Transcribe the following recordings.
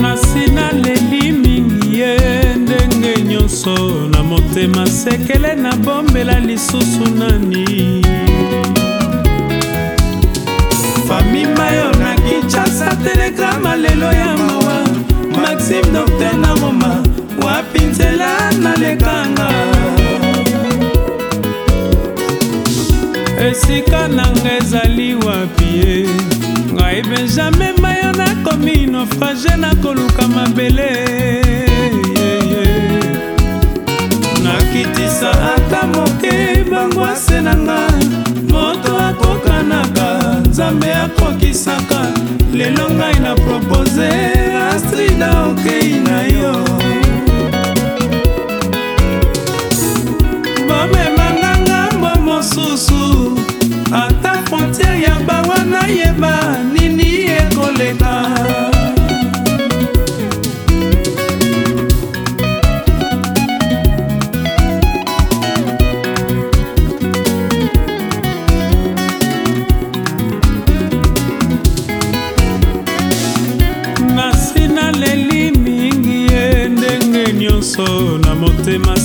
nasina leli mingi ye ndenge nyonso na motema sekele na bombela lisusu nani famima yo na kinshasa telegrama lelo ya mawa maxime docter na moma wapi nzela nalekanga esika na ngai ezali wapi ye ngai benjamin mayo nakomi naufrage nakoluka mabele nakitisa ata moke bangwase na nga moto akokanaka nzambe akokisaka lelo ngai na propose astrida okei na yo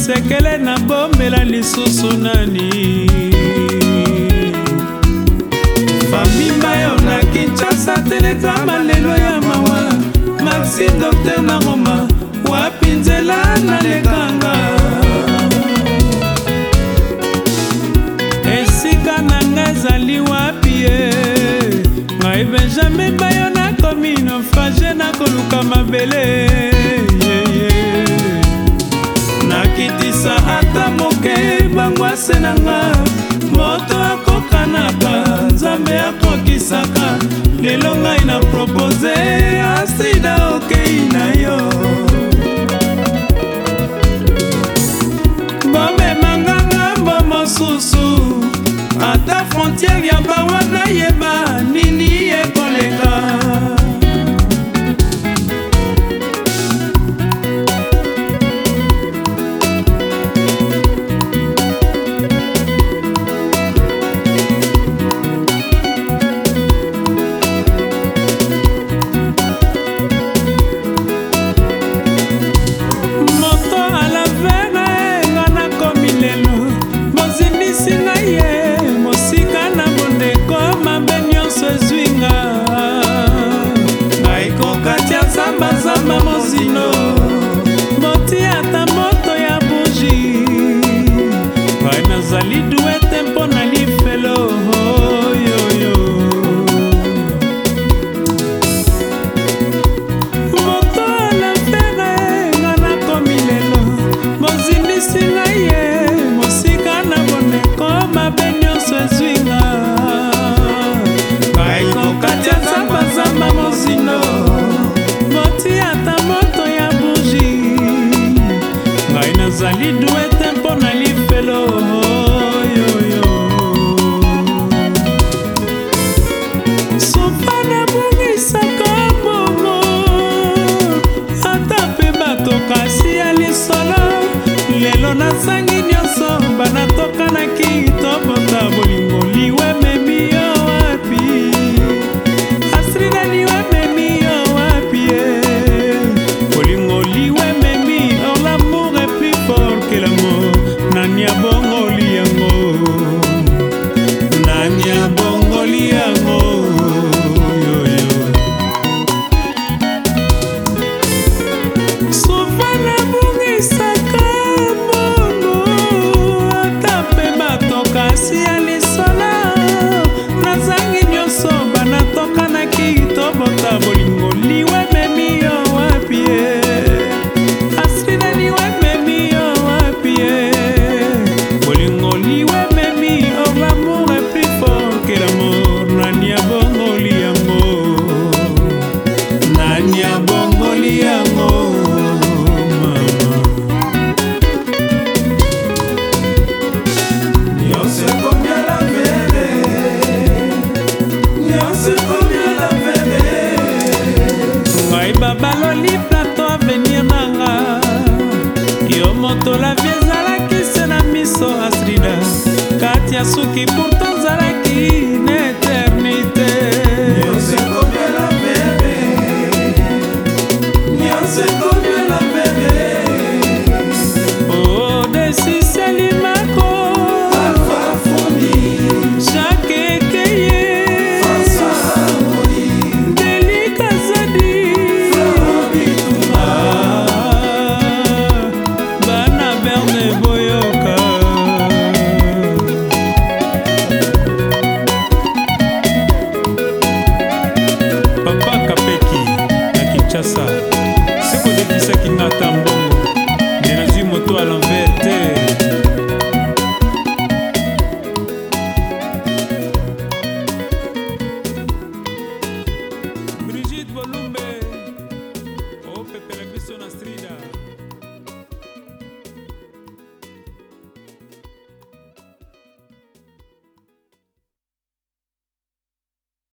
sekele nabombela lisusu nani famimba yo na kinshasa teletama lelo ya mawa maxi dokter na roma wapi nzela nalekanga esika na ngai ezali wapi ye ngai benjamin bayo nakomi naufrage nakoluka mabele kopesa ata moke bangwase na nga moto akokanaka nzambe akokisaka lelo ngai na propose asida okei na yo bomemanga ngambo mosusu ata frontiere ya bawa nayeba nani abongoli yango nani abongoli yango sofa nabungisaka bomo ata mpe batokasi ya lisolo nazangi nyonso banatokanaki tobota bolingo liwa ya suki pourtant ozalaki comme toi à